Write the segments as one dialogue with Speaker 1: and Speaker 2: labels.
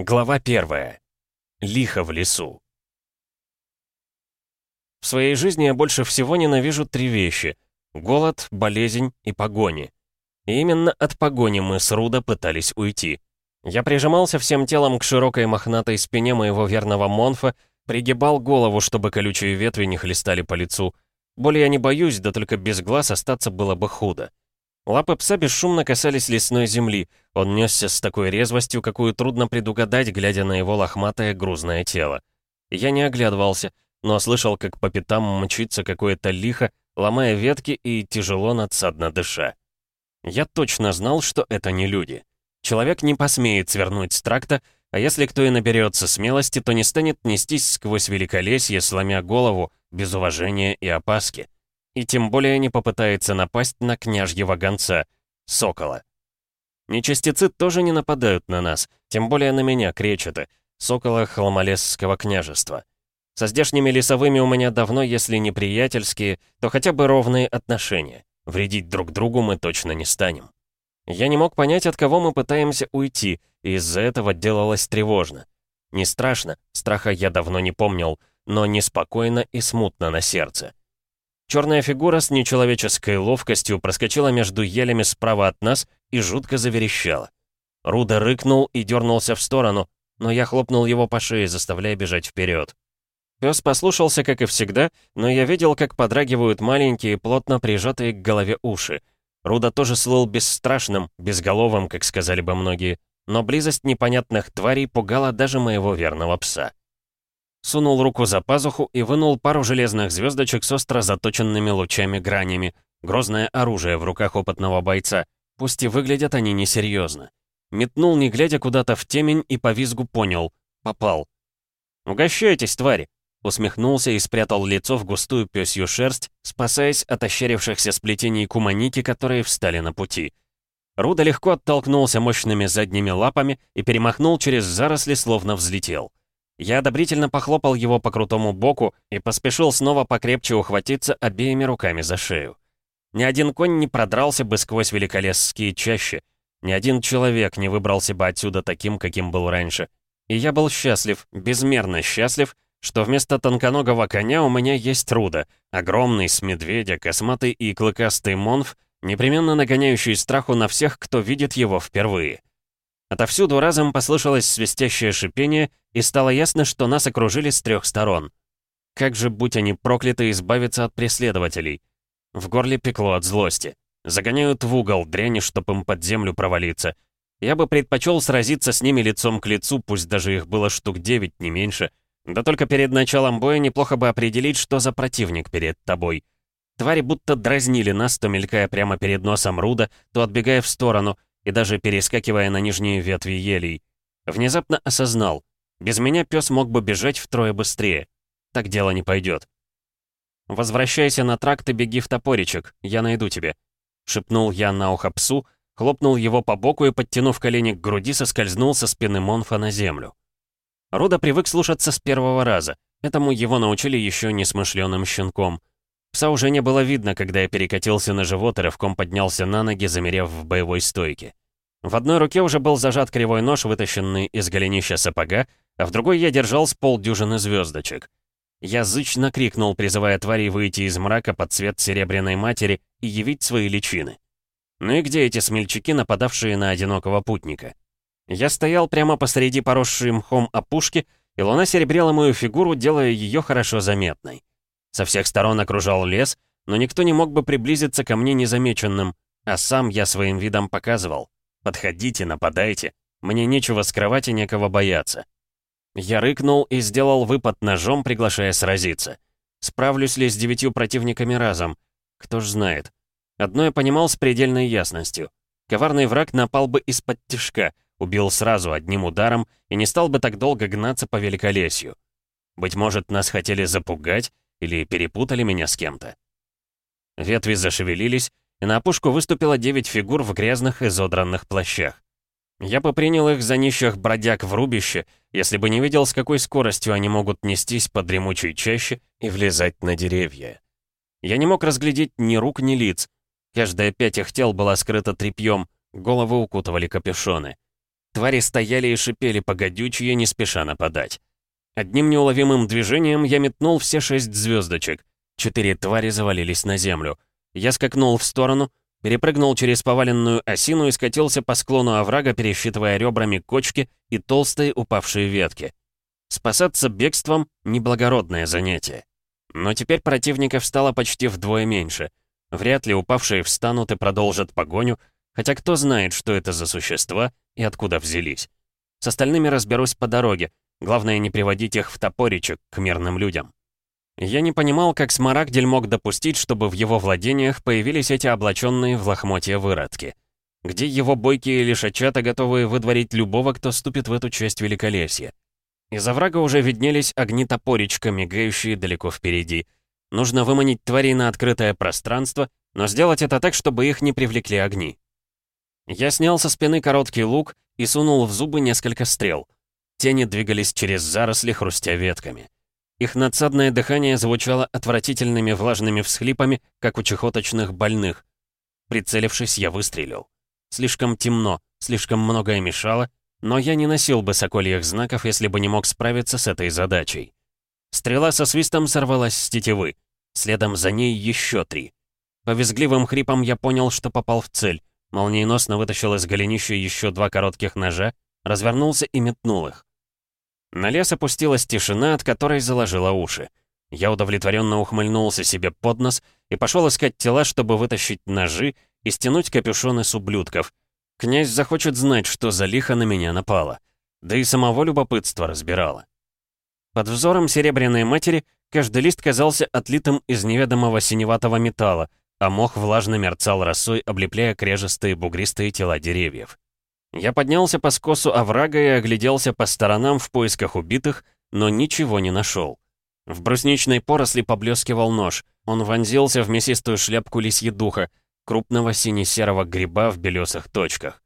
Speaker 1: Глава первая. Лихо в лесу. В своей жизни я больше всего ненавижу три вещи — голод, болезнь и погони. И именно от погони мы с Руда пытались уйти. Я прижимался всем телом к широкой мохнатой спине моего верного Монфа, пригибал голову, чтобы колючие ветви не хлестали по лицу. Боли я не боюсь, да только без глаз остаться было бы худо. Лапы пса бесшумно касались лесной земли. Он несся с такой резвостью, какую трудно предугадать, глядя на его лохматое грузное тело. Я не оглядывался, но слышал, как по пятам мчится какое-то лихо, ломая ветки и тяжело надсадно дыша. Я точно знал, что это не люди. Человек не посмеет свернуть с тракта, а если кто и наберется смелости, то не станет нестись сквозь великолесье, сломя голову, без уважения и опаски и тем более не попытается напасть на княжьего гонца, сокола. Нечастицы тоже не нападают на нас, тем более на меня, кречета, сокола Холмолесского княжества. Со здешними лесовыми у меня давно, если не приятельские, то хотя бы ровные отношения. Вредить друг другу мы точно не станем. Я не мог понять, от кого мы пытаемся уйти, и из-за этого делалось тревожно. Не страшно, страха я давно не помнил, но неспокойно и смутно на сердце. Черная фигура с нечеловеческой ловкостью проскочила между елями справа от нас и жутко заверещала. Руда рыкнул и дернулся в сторону, но я хлопнул его по шее, заставляя бежать вперед. Пес послушался, как и всегда, но я видел, как подрагивают маленькие, плотно прижатые к голове уши. Руда тоже слыл бесстрашным, безголовым, как сказали бы многие, но близость непонятных тварей пугала даже моего верного пса сунул руку за пазуху и вынул пару железных звездочек с остро заточенными лучами-гранями. Грозное оружие в руках опытного бойца. Пусть и выглядят они несерьезно. Метнул, не глядя куда-то в темень, и по визгу понял. Попал. «Угощайтесь, твари!» Усмехнулся и спрятал лицо в густую пёсью шерсть, спасаясь от ощерившихся сплетений куманики, которые встали на пути. Руда легко оттолкнулся мощными задними лапами и перемахнул через заросли, словно взлетел. Я одобрительно похлопал его по крутому боку и поспешил снова покрепче ухватиться обеими руками за шею. Ни один конь не продрался бы сквозь великолесские чащи, ни один человек не выбрался бы отсюда таким, каким был раньше. И я был счастлив, безмерно счастлив, что вместо тонконогого коня у меня есть Руда, огромный с медведя, косматый и клыкастый монф, непременно нагоняющий страху на всех, кто видит его впервые. Отовсюду разом послышалось свистящее шипение, и стало ясно, что нас окружили с трех сторон. Как же, будь они прокляты, избавиться от преследователей. В горле пекло от злости. Загоняют в угол дряни, чтоб им под землю провалиться. Я бы предпочел сразиться с ними лицом к лицу, пусть даже их было штук девять, не меньше. Да только перед началом боя неплохо бы определить, что за противник перед тобой. Твари будто дразнили нас, то мелькая прямо перед носом Руда, то отбегая в сторону — и даже перескакивая на нижние ветви елей. Внезапно осознал, без меня пес мог бы бежать втрое быстрее. Так дело не пойдет. «Возвращайся на тракт и беги в топоричек, я найду тебя», — шепнул я на ухо псу, хлопнул его по боку и, подтянув колени к груди, соскользнул со спины Монфа на землю. Руда привык слушаться с первого раза. Этому его научили еще несмышленым щенком. Пса уже не было видно, когда я перекатился на живот и рывком поднялся на ноги, замерев в боевой стойке. В одной руке уже был зажат кривой нож, вытащенный из голенища сапога, а в другой я держал с полдюжины звездочек. Я зычно крикнул, призывая тварей выйти из мрака под цвет серебряной матери и явить свои личины. Ну и где эти смельчаки, нападавшие на одинокого путника? Я стоял прямо посреди поросшей мхом опушки, и луна серебрила мою фигуру, делая ее хорошо заметной. Со всех сторон окружал лес, но никто не мог бы приблизиться ко мне незамеченным, а сам я своим видом показывал. «Подходите, нападайте. Мне нечего скрывать и некого бояться». Я рыкнул и сделал выпад ножом, приглашая сразиться. Справлюсь ли с девятью противниками разом? Кто ж знает. Одно я понимал с предельной ясностью. Коварный враг напал бы из-под тишка, убил сразу одним ударом и не стал бы так долго гнаться по великолесью. Быть может, нас хотели запугать, или перепутали меня с кем-то? Ветви зашевелились, и на опушку выступило девять фигур в грязных изодранных плащах. Я бы принял их за нищих бродяг в рубище, если бы не видел, с какой скоростью они могут нестись по дремучей чаще и влезать на деревья. Я не мог разглядеть ни рук, ни лиц. Каждая пять их тел была скрыта тряпьем, головы укутывали капюшоны. Твари стояли и шипели погодючие, не спеша нападать. Одним неуловимым движением я метнул все шесть звездочек. Четыре твари завалились на землю. Я скакнул в сторону, перепрыгнул через поваленную осину и скатился по склону оврага, пересчитывая ребрами кочки и толстые упавшие ветки. Спасаться бегством — неблагородное занятие. Но теперь противников стало почти вдвое меньше. Вряд ли упавшие встанут и продолжат погоню, хотя кто знает, что это за существа и откуда взялись. С остальными разберусь по дороге, главное не приводить их в топоричек к мирным людям. Я не понимал, как Смарагдель мог допустить, чтобы в его владениях появились эти облаченные в лохмотья выродки. Где его бойкие лишачата, готовые выдворить любого, кто ступит в эту часть великолесья? Из оврага уже виднелись огни топоричка, мигающие далеко впереди. Нужно выманить тварей на открытое пространство, но сделать это так, чтобы их не привлекли огни. Я снял со спины короткий лук и сунул в зубы несколько стрел. Тени двигались через заросли, хрустя ветками. Их надсадное дыхание звучало отвратительными влажными всхлипами, как у чехоточных больных. Прицелившись, я выстрелил. Слишком темно, слишком многое мешало, но я не носил бы сокольих знаков, если бы не мог справиться с этой задачей. Стрела со свистом сорвалась с тетивы. Следом за ней еще три. По визгливым хрипам я понял, что попал в цель. Молниеносно вытащил из голенища еще два коротких ножа, развернулся и метнул их. На лес опустилась тишина, от которой заложила уши. Я удовлетворенно ухмыльнулся себе под нос и пошел искать тела, чтобы вытащить ножи и стянуть капюшоны с ублюдков. Князь захочет знать, что за лихо на меня напало. Да и самого любопытства разбирало. Под взором Серебряной Матери каждый лист казался отлитым из неведомого синеватого металла, а мох влажно мерцал росой, облепляя крежестые бугристые тела деревьев. Я поднялся по скосу оврага и огляделся по сторонам в поисках убитых, но ничего не нашел. В брусничной поросли поблескивал нож. Он вонзился в мясистую шляпку лисьедуха, крупного сине-серого гриба в белесых точках.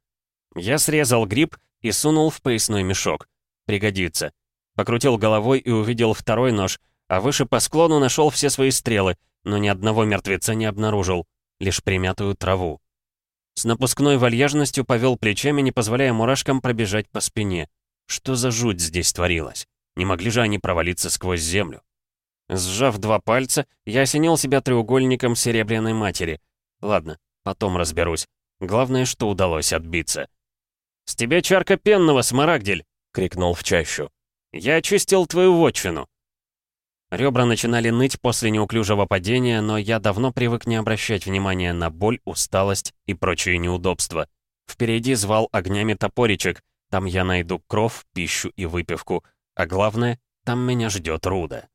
Speaker 1: Я срезал гриб и сунул в поясной мешок. Пригодится. Покрутил головой и увидел второй нож, а выше по склону нашел все свои стрелы, но ни одного мертвеца не обнаружил, лишь примятую траву. С напускной вальяжностью повел плечами, не позволяя мурашкам пробежать по спине. Что за жуть здесь творилась? Не могли же они провалиться сквозь землю? Сжав два пальца, я осенил себя треугольником Серебряной Матери. Ладно, потом разберусь. Главное, что удалось отбиться. «С тебя чарка пенного, Смарагдель!» — крикнул в чащу. «Я очистил твою вотчину!» Ребра начинали ныть после неуклюжего падения, но я давно привык не обращать внимания на боль, усталость и прочие неудобства. Впереди звал огнями топоричек, там я найду кров, пищу и выпивку, а главное, там меня ждет Руда.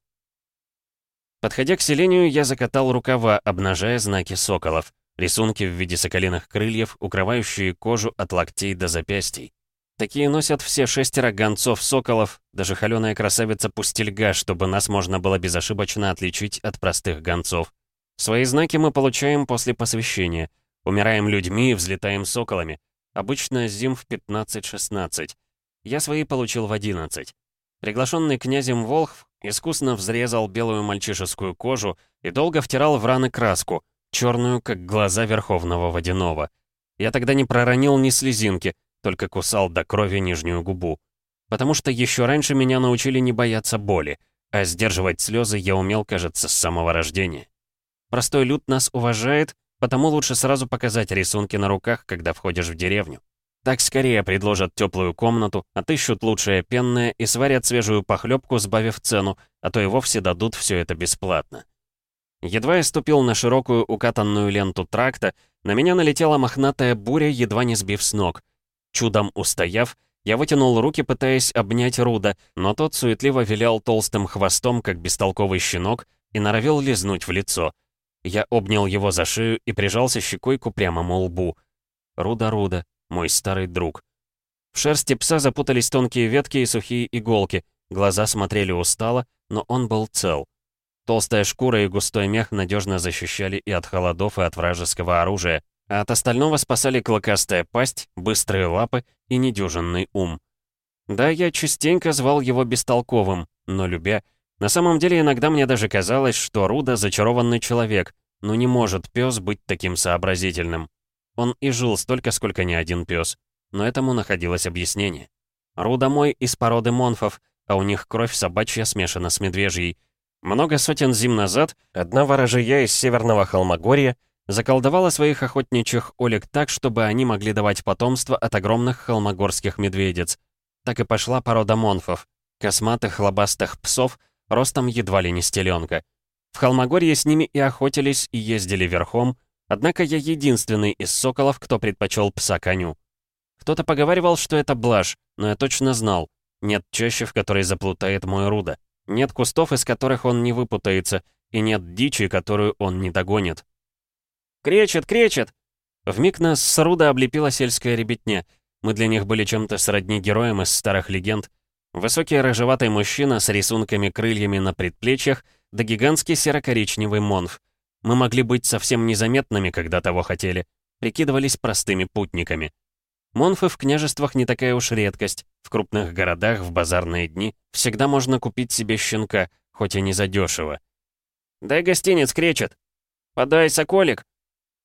Speaker 1: Подходя к селению, я закатал рукава, обнажая знаки соколов, рисунки в виде соколиных крыльев, укрывающие кожу от локтей до запястий. Такие носят все шестеро гонцов-соколов, даже холеная красавица Пустельга, чтобы нас можно было безошибочно отличить от простых гонцов. Свои знаки мы получаем после посвящения. Умираем людьми и взлетаем соколами. Обычно зим в 15-16. Я свои получил в 11. Приглашенный князем Волхв искусно взрезал белую мальчишескую кожу и долго втирал в раны краску, черную, как глаза Верховного Водяного. Я тогда не проронил ни слезинки, только кусал до крови нижнюю губу. Потому что еще раньше меня научили не бояться боли, а сдерживать слезы я умел, кажется, с самого рождения. Простой люд нас уважает, потому лучше сразу показать рисунки на руках, когда входишь в деревню. Так скорее предложат теплую комнату, отыщут лучшее пенное и сварят свежую похлебку, сбавив цену, а то и вовсе дадут все это бесплатно. Едва я ступил на широкую укатанную ленту тракта, на меня налетела мохнатая буря, едва не сбив с ног. Чудом устояв, я вытянул руки, пытаясь обнять Руда, но тот суетливо вилял толстым хвостом, как бестолковый щенок, и норовил лизнуть в лицо. Я обнял его за шею и прижался щекой к упрямому лбу. Руда-Руда, мой старый друг. В шерсти пса запутались тонкие ветки и сухие иголки, глаза смотрели устало, но он был цел. Толстая шкура и густой мех надежно защищали и от холодов, и от вражеского оружия, а от остального спасали клыкастая пасть, быстрые лапы и недюжинный ум. Да, я частенько звал его бестолковым, но любя. На самом деле иногда мне даже казалось, что Руда зачарованный человек, но не может пес быть таким сообразительным. Он и жил столько, сколько ни один пес. но этому находилось объяснение. Руда мой из породы монфов, а у них кровь собачья смешана с медвежьей. Много сотен зим назад одна ворожия из северного Холмогорья заколдовала своих охотничьих олег так, чтобы они могли давать потомство от огромных холмогорских медведец. Так и пошла порода монфов, косматых лобастых псов, ростом едва ли не стеленка. В Холмогорье с ними и охотились, и ездили верхом, однако я единственный из соколов, кто предпочел пса коню. Кто-то поговаривал, что это блажь, но я точно знал. Нет чаще, в которой заплутает мой Руда. Нет кустов, из которых он не выпутается, и нет дичи, которую он не догонит. «Кречет, кречет!» Вмиг нас с Руда облепила сельская ребятня. Мы для них были чем-то сродни героям из старых легенд. Высокий рыжеватый мужчина с рисунками крыльями на предплечьях, да гигантский серо-коричневый монф. Мы могли быть совсем незаметными, когда того хотели. Прикидывались простыми путниками. Монфы в княжествах не такая уж редкость. В крупных городах в базарные дни всегда можно купить себе щенка, хоть и не задешево. «Дай гостиниц, кречет!» «Подай, соколик!»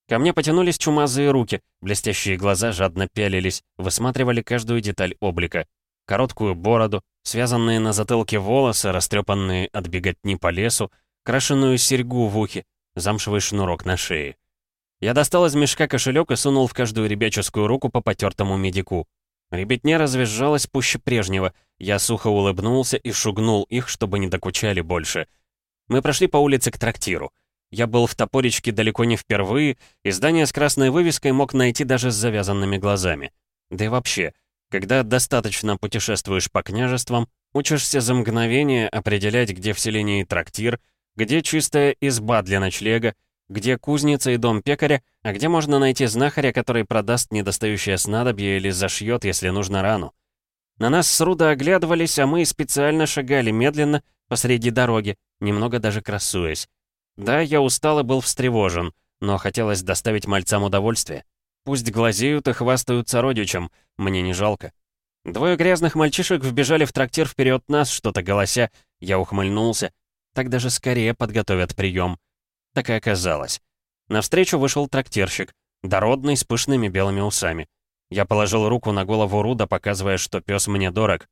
Speaker 1: Ко мне потянулись чумазые руки, блестящие глаза жадно пялились, высматривали каждую деталь облика. Короткую бороду, связанные на затылке волосы, растрепанные от беготни по лесу, крашеную серьгу в ухе, замшевый шнурок на шее. Я достал из мешка кошелек и сунул в каждую ребяческую руку по потертому медику. Ребятня развизжалась пуще прежнего. Я сухо улыбнулся и шугнул их, чтобы не докучали больше. Мы прошли по улице к трактиру. Я был в топоречке далеко не впервые, и здание с красной вывеской мог найти даже с завязанными глазами. Да и вообще, когда достаточно путешествуешь по княжествам, учишься за мгновение определять, где в селении трактир, где чистая изба для ночлега, где кузница и дом пекаря, а где можно найти знахаря, который продаст недостающее снадобье или зашьет, если нужно рану. На нас с Руда оглядывались, а мы специально шагали медленно посреди дороги, немного даже красуясь. Да, я устал и был встревожен, но хотелось доставить мальцам удовольствие. Пусть глазеют и хвастаются родичам, мне не жалко. Двое грязных мальчишек вбежали в трактир вперед нас, что-то голося. Я ухмыльнулся. Так даже скорее подготовят прием. Так и оказалось. Навстречу вышел трактирщик, дородный, с пышными белыми усами. Я положил руку на голову Руда, показывая, что пес мне дорог.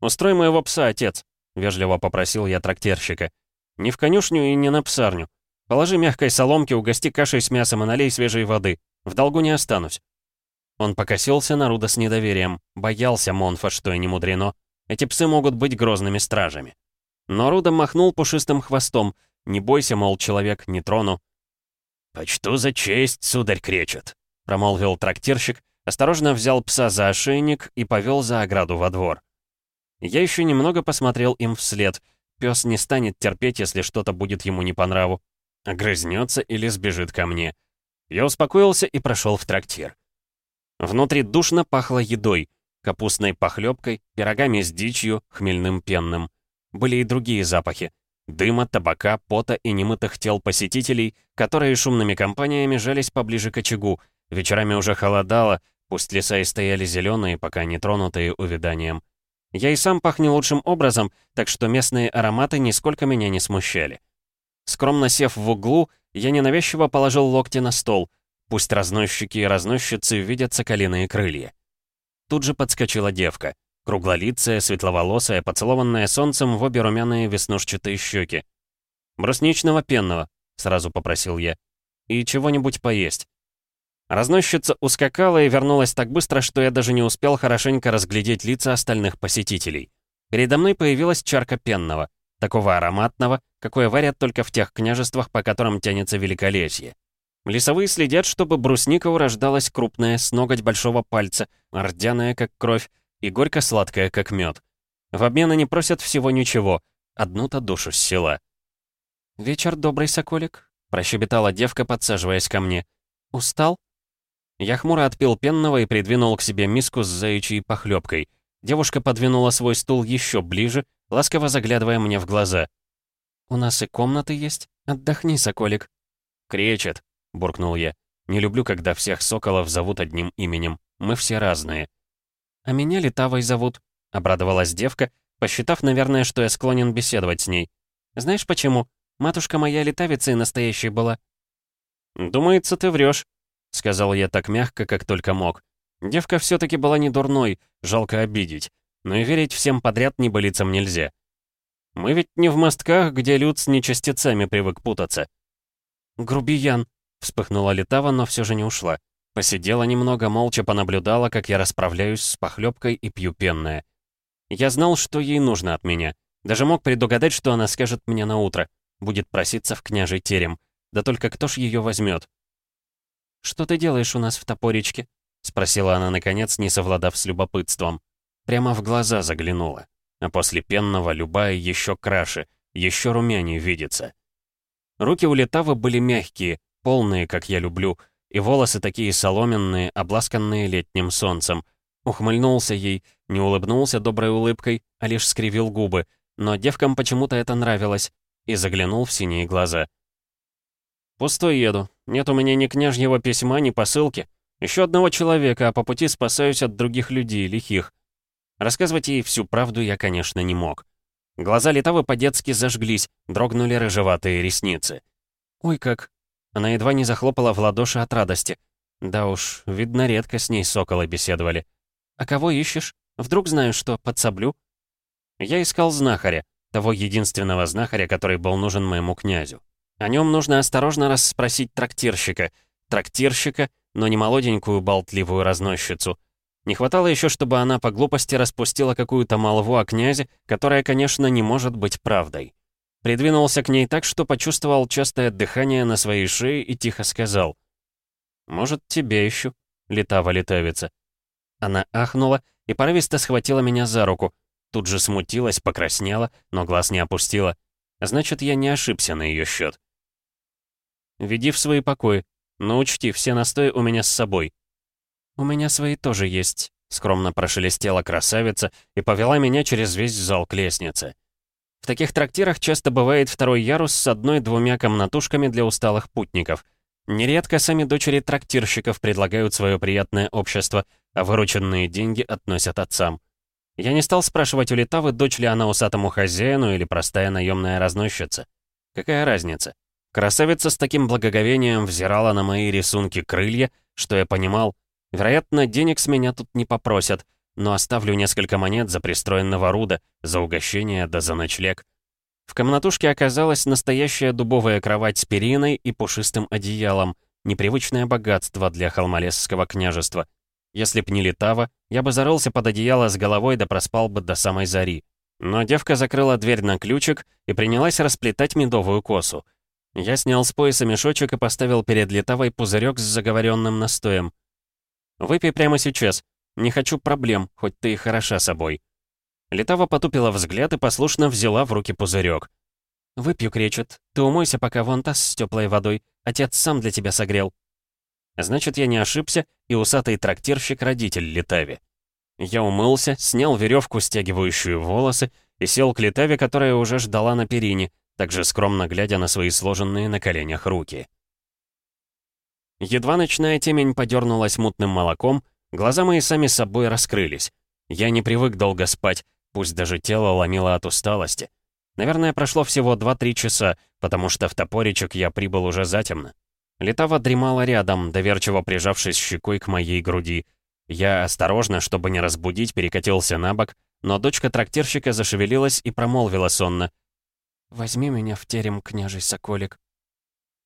Speaker 1: «Устрой моего пса, отец», — вежливо попросил я трактирщика. «Не в конюшню и не на псарню. Положи мягкой соломки, угости кашей с мясом и налей свежей воды. В долгу не останусь». Он покосился на Руда с недоверием. Боялся Монфа, что и не мудрено. Эти псы могут быть грозными стражами. Но Руда махнул пушистым хвостом — не бойся, мол, человек, не трону». «Почту за честь, сударь кречет», — промолвил трактирщик, осторожно взял пса за ошейник и повел за ограду во двор. Я еще немного посмотрел им вслед. Пес не станет терпеть, если что-то будет ему не по нраву. Огрызнется или сбежит ко мне. Я успокоился и прошел в трактир. Внутри душно пахло едой, капустной похлебкой, пирогами с дичью, хмельным пенным. Были и другие запахи. Дыма, табака, пота и немытых тел посетителей, которые шумными компаниями жались поближе к очагу. Вечерами уже холодало, пусть леса и стояли зеленые, пока не тронутые увяданием. Я и сам пах не лучшим образом, так что местные ароматы нисколько меня не смущали. Скромно сев в углу, я ненавязчиво положил локти на стол. Пусть разносчики и разносчицы видят соколиные крылья. Тут же подскочила девка — Круглолицая, светловолосая, поцелованная солнцем в обе румяные веснушчатые щеки. «Брусничного пенного», — сразу попросил я. «И чего-нибудь поесть». Разносчица ускакала и вернулась так быстро, что я даже не успел хорошенько разглядеть лица остальных посетителей. Передо мной появилась чарка пенного, такого ароматного, какое варят только в тех княжествах, по которым тянется великолесье. Лесовые следят, чтобы брусника урождалась крупная, с ноготь большого пальца, рдяная, как кровь, и горько-сладкая, как мед. В обмен они просят всего ничего, одну-то душу с села. «Вечер добрый, соколик», — прощебетала девка, подсаживаясь ко мне. «Устал?» Я хмуро отпил пенного и придвинул к себе миску с заячьей похлебкой. Девушка подвинула свой стул еще ближе, ласково заглядывая мне в глаза. «У нас и комнаты есть. Отдохни, соколик». «Кречет», — буркнул я. «Не люблю, когда всех соколов зовут одним именем. Мы все разные». «А меня Литавой зовут», — обрадовалась девка, посчитав, наверное, что я склонен беседовать с ней. «Знаешь почему? Матушка моя литавица и настоящей была». «Думается, ты врешь, сказал я так мягко, как только мог. Девка все таки была не дурной, жалко обидеть. Но и верить всем подряд небылицам нельзя. Мы ведь не в мостках, где люд с нечастицами привык путаться. «Грубиян», — вспыхнула Литава, но все же не ушла. Посидела немного, молча понаблюдала, как я расправляюсь с похлебкой и пью пенное. Я знал, что ей нужно от меня. Даже мог предугадать, что она скажет мне на утро. Будет проситься в княжий терем. Да только кто ж ее возьмет? «Что ты делаешь у нас в топоричке?» — спросила она, наконец, не совладав с любопытством. Прямо в глаза заглянула. А после пенного любая еще краше, еще румянее видится. Руки у Летавы были мягкие, полные, как я люблю, и волосы такие соломенные, обласканные летним солнцем. Ухмыльнулся ей, не улыбнулся доброй улыбкой, а лишь скривил губы, но девкам почему-то это нравилось, и заглянул в синие глаза. «Пустой еду. Нет у меня ни княжьего письма, ни посылки. Еще одного человека, а по пути спасаюсь от других людей, лихих. Рассказывать ей всю правду я, конечно, не мог. Глаза Литавы по-детски зажглись, дрогнули рыжеватые ресницы. «Ой, как!» Она едва не захлопала в ладоши от радости. Да уж, видно, редко с ней соколы беседовали. «А кого ищешь? Вдруг знаю, что подсоблю?» Я искал знахаря, того единственного знахаря, который был нужен моему князю. О нем нужно осторожно расспросить трактирщика. Трактирщика, но не молоденькую болтливую разносчицу. Не хватало еще, чтобы она по глупости распустила какую-то молву о князе, которая, конечно, не может быть правдой. Придвинулся к ней так, что почувствовал частое дыхание на своей шее и тихо сказал. «Может, тебя ищу, летава летавица». Она ахнула и порывисто схватила меня за руку. Тут же смутилась, покраснела, но глаз не опустила. Значит, я не ошибся на ее счет. «Веди в свои покои, но учти, все настои у меня с собой». «У меня свои тоже есть», — скромно прошелестела красавица и повела меня через весь зал к лестнице. В таких трактирах часто бывает второй ярус с одной-двумя комнатушками для усталых путников. Нередко сами дочери трактирщиков предлагают свое приятное общество, а вырученные деньги относят отцам. Я не стал спрашивать у Литавы, дочь ли она усатому хозяину или простая наемная разносчица. Какая разница? Красавица с таким благоговением взирала на мои рисунки крылья, что я понимал, вероятно, денег с меня тут не попросят — но оставлю несколько монет за пристроенного руда, за угощение да за ночлег. В комнатушке оказалась настоящая дубовая кровать с периной и пушистым одеялом, непривычное богатство для холмолесского княжества. Если б не летава, я бы зарылся под одеяло с головой да проспал бы до самой зари. Но девка закрыла дверь на ключик и принялась расплетать медовую косу. Я снял с пояса мешочек и поставил перед летавой пузырек с заговоренным настоем. «Выпей прямо сейчас», не хочу проблем, хоть ты и хороша собой». Летава потупила взгляд и послушно взяла в руки пузырек. «Выпью, кречет. Ты умойся пока вон таз с теплой водой. Отец сам для тебя согрел». Значит, я не ошибся, и усатый трактирщик — родитель Летави. Я умылся, снял веревку, стягивающую волосы, и сел к Летаве, которая уже ждала на перине, также скромно глядя на свои сложенные на коленях руки. Едва ночная темень подернулась мутным молоком, Глаза мои сами собой раскрылись. Я не привык долго спать, пусть даже тело ломило от усталости. Наверное, прошло всего 2-3 часа, потому что в топоричек я прибыл уже затемно. Летава дремала рядом, доверчиво прижавшись щекой к моей груди. Я осторожно, чтобы не разбудить, перекатился на бок, но дочка трактирщика зашевелилась и промолвила сонно. «Возьми меня в терем, княжий Соколик».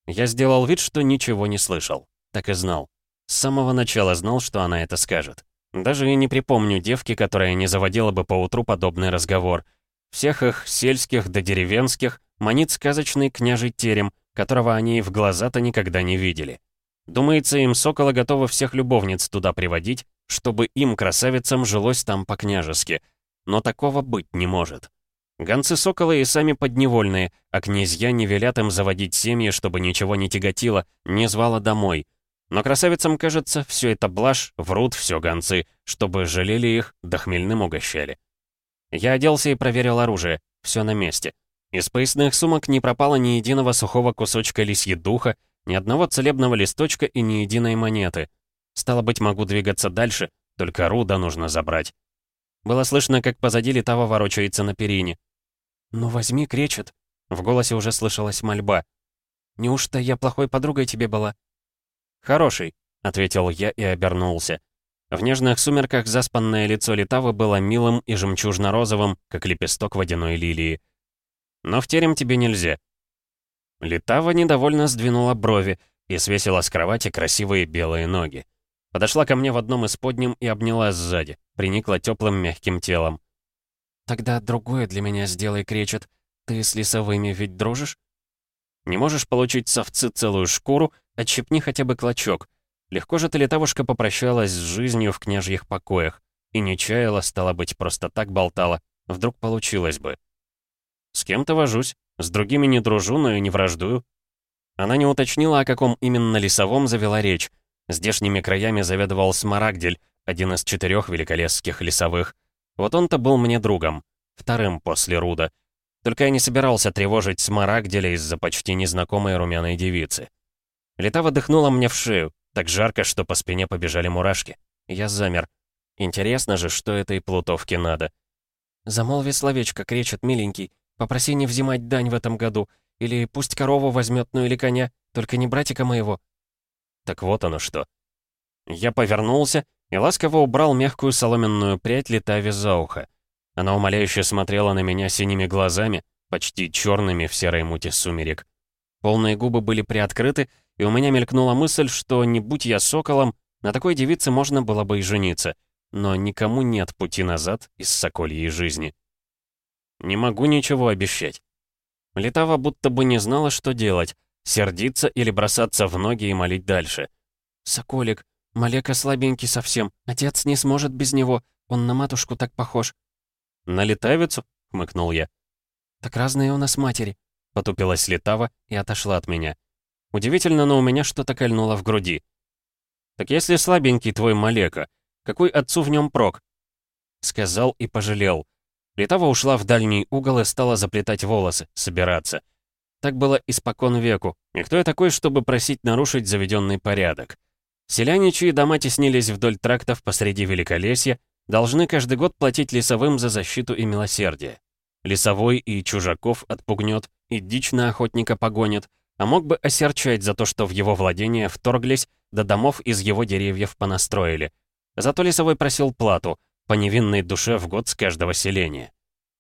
Speaker 1: Я сделал вид, что ничего не слышал. Так и знал. С самого начала знал, что она это скажет. Даже и не припомню девки, которая не заводила бы поутру подобный разговор. Всех их, сельских да деревенских, манит сказочный княжий терем, которого они и в глаза-то никогда не видели. Думается, им сокола готовы всех любовниц туда приводить, чтобы им, красавицам, жилось там по-княжески. Но такого быть не может. Гонцы сокола и сами подневольные, а князья не велят им заводить семьи, чтобы ничего не тяготило, не звало домой — но красавицам, кажется, все это блажь, врут все гонцы, чтобы жалели их, да хмельным угощали. Я оделся и проверил оружие. Все на месте. Из поясных сумок не пропало ни единого сухого кусочка лисьедуха, ни одного целебного листочка и ни единой монеты. Стало быть, могу двигаться дальше, только руда нужно забрать. Было слышно, как позади летава ворочается на перине. «Ну возьми, кречет!» В голосе уже слышалась мольба. «Неужто я плохой подругой тебе была?» «Хороший», — ответил я и обернулся. В нежных сумерках заспанное лицо Литавы было милым и жемчужно-розовым, как лепесток водяной лилии. «Но в терем тебе нельзя». Литава недовольно сдвинула брови и свесила с кровати красивые белые ноги. Подошла ко мне в одном из подним и обняла сзади, приникла теплым мягким телом. «Тогда другое для меня сделай, кречет. Ты с лесовыми ведь дружишь?» «Не можешь получить совцы целую шкуру, отщепни хотя бы клочок. Легко же ты, летавушка, попрощалась с жизнью в княжьих покоях. И не чаяла, стало быть, просто так болтала. Вдруг получилось бы». «С кем-то вожусь. С другими не дружу, но и не враждую». Она не уточнила, о каком именно лесовом завела речь, Здешними краями заведовал Смарагдель, один из четырех великолесских лесовых. Вот он-то был мне другом, вторым после Руда. Только я не собирался тревожить Смарагделя из-за почти незнакомой румяной девицы. Летава дыхнула мне в шею, так жарко, что по спине побежали мурашки. Я замер. Интересно же, что этой плутовке надо. «Замолви словечко, кречет, миленький. Попроси не взимать дань в этом году. Или пусть корову возьмет, ну или коня. Только не братика моего. Так вот оно что. Я повернулся и ласково убрал мягкую соломенную прядь Летави за ухо. Она умоляюще смотрела на меня синими глазами, почти черными в серой муте сумерек. Полные губы были приоткрыты, и у меня мелькнула мысль, что не будь я соколом, на такой девице можно было бы и жениться, но никому нет пути назад из сокольей жизни. Не могу ничего обещать. Летава будто бы не знала, что делать, Сердиться или бросаться в ноги и молить дальше. «Соколик, Малека слабенький совсем. Отец не сможет без него. Он на матушку так похож». «На летавицу?» — хмыкнул я.
Speaker 2: «Так разные у нас матери», —
Speaker 1: потупилась летава и отошла от меня. Удивительно, но у меня что-то кольнуло в груди. «Так если слабенький твой Малека, какой отцу в нем прок?» Сказал и пожалел. Летава ушла в дальний угол и стала заплетать волосы, собираться. Так было испокон веку, и кто я такой, чтобы просить нарушить заведенный порядок? Селяне, чьи дома теснились вдоль трактов посреди Великолесья, должны каждый год платить лесовым за защиту и милосердие. Лесовой и чужаков отпугнет, и дичь на охотника погонит, а мог бы осерчать за то, что в его владение вторглись, до домов из его деревьев понастроили. Зато лесовой просил плату, по невинной душе в год с каждого селения.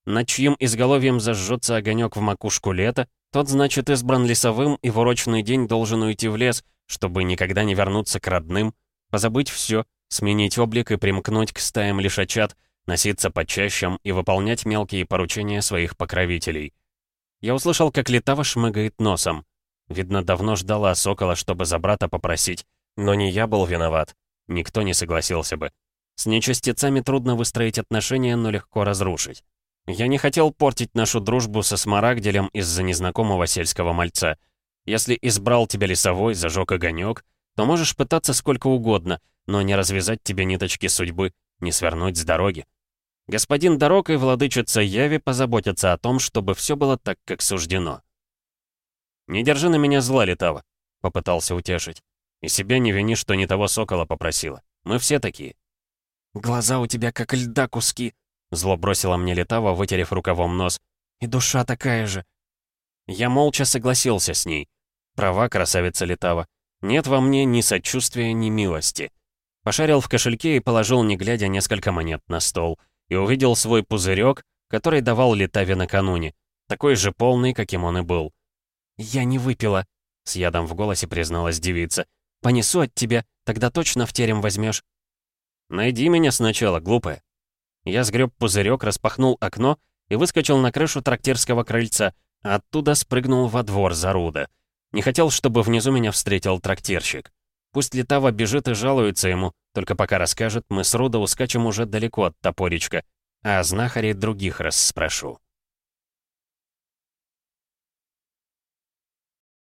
Speaker 1: Над чьим изголовьем зажжется огонек в макушку лета, тот, значит, избран лесовым и в урочный день должен уйти в лес, чтобы никогда не вернуться к родным, позабыть все, сменить облик и примкнуть к стаям лишачат, носиться по чащам и выполнять мелкие поручения своих покровителей. Я услышал, как Летава шмыгает носом. Видно, давно ждала сокола, чтобы за брата попросить. Но не я был виноват. Никто не согласился бы. С нечастицами трудно выстроить отношения, но легко разрушить. Я не хотел портить нашу дружбу со Смарагделем из-за незнакомого сельского мальца. Если избрал тебя лесовой, зажег огонек, то можешь пытаться сколько угодно, но не развязать тебе ниточки судьбы, не свернуть с дороги. Господин Дорог и владычица Яви позаботятся о том, чтобы все было так, как суждено. «Не держи на меня зла, Летава», — попытался утешить. «И себя не вини, что не того сокола попросила. Мы все такие».
Speaker 2: «Глаза у тебя как льда куски»,
Speaker 1: Зло бросила мне Летава, вытерев рукавом нос.
Speaker 2: «И душа такая же».
Speaker 1: Я молча согласился с ней. Права, красавица Летава. Нет во мне ни сочувствия, ни милости. Пошарил в кошельке и положил, не глядя, несколько монет на стол. И увидел свой пузырек, который давал Летаве накануне. Такой же полный, каким он и был.
Speaker 2: «Я не выпила», — с ядом в голосе призналась девица. «Понесу от тебя, тогда точно в терем возьмешь.
Speaker 1: «Найди меня сначала, глупая», я сгреб пузырек, распахнул окно и выскочил на крышу трактирского крыльца, оттуда спрыгнул во двор Заруда. Не хотел, чтобы внизу меня встретил трактирщик. Пусть Летава бежит и жалуется ему, только пока расскажет, мы с Руда ускачем уже далеко от топоричка, а знахарей других расспрошу.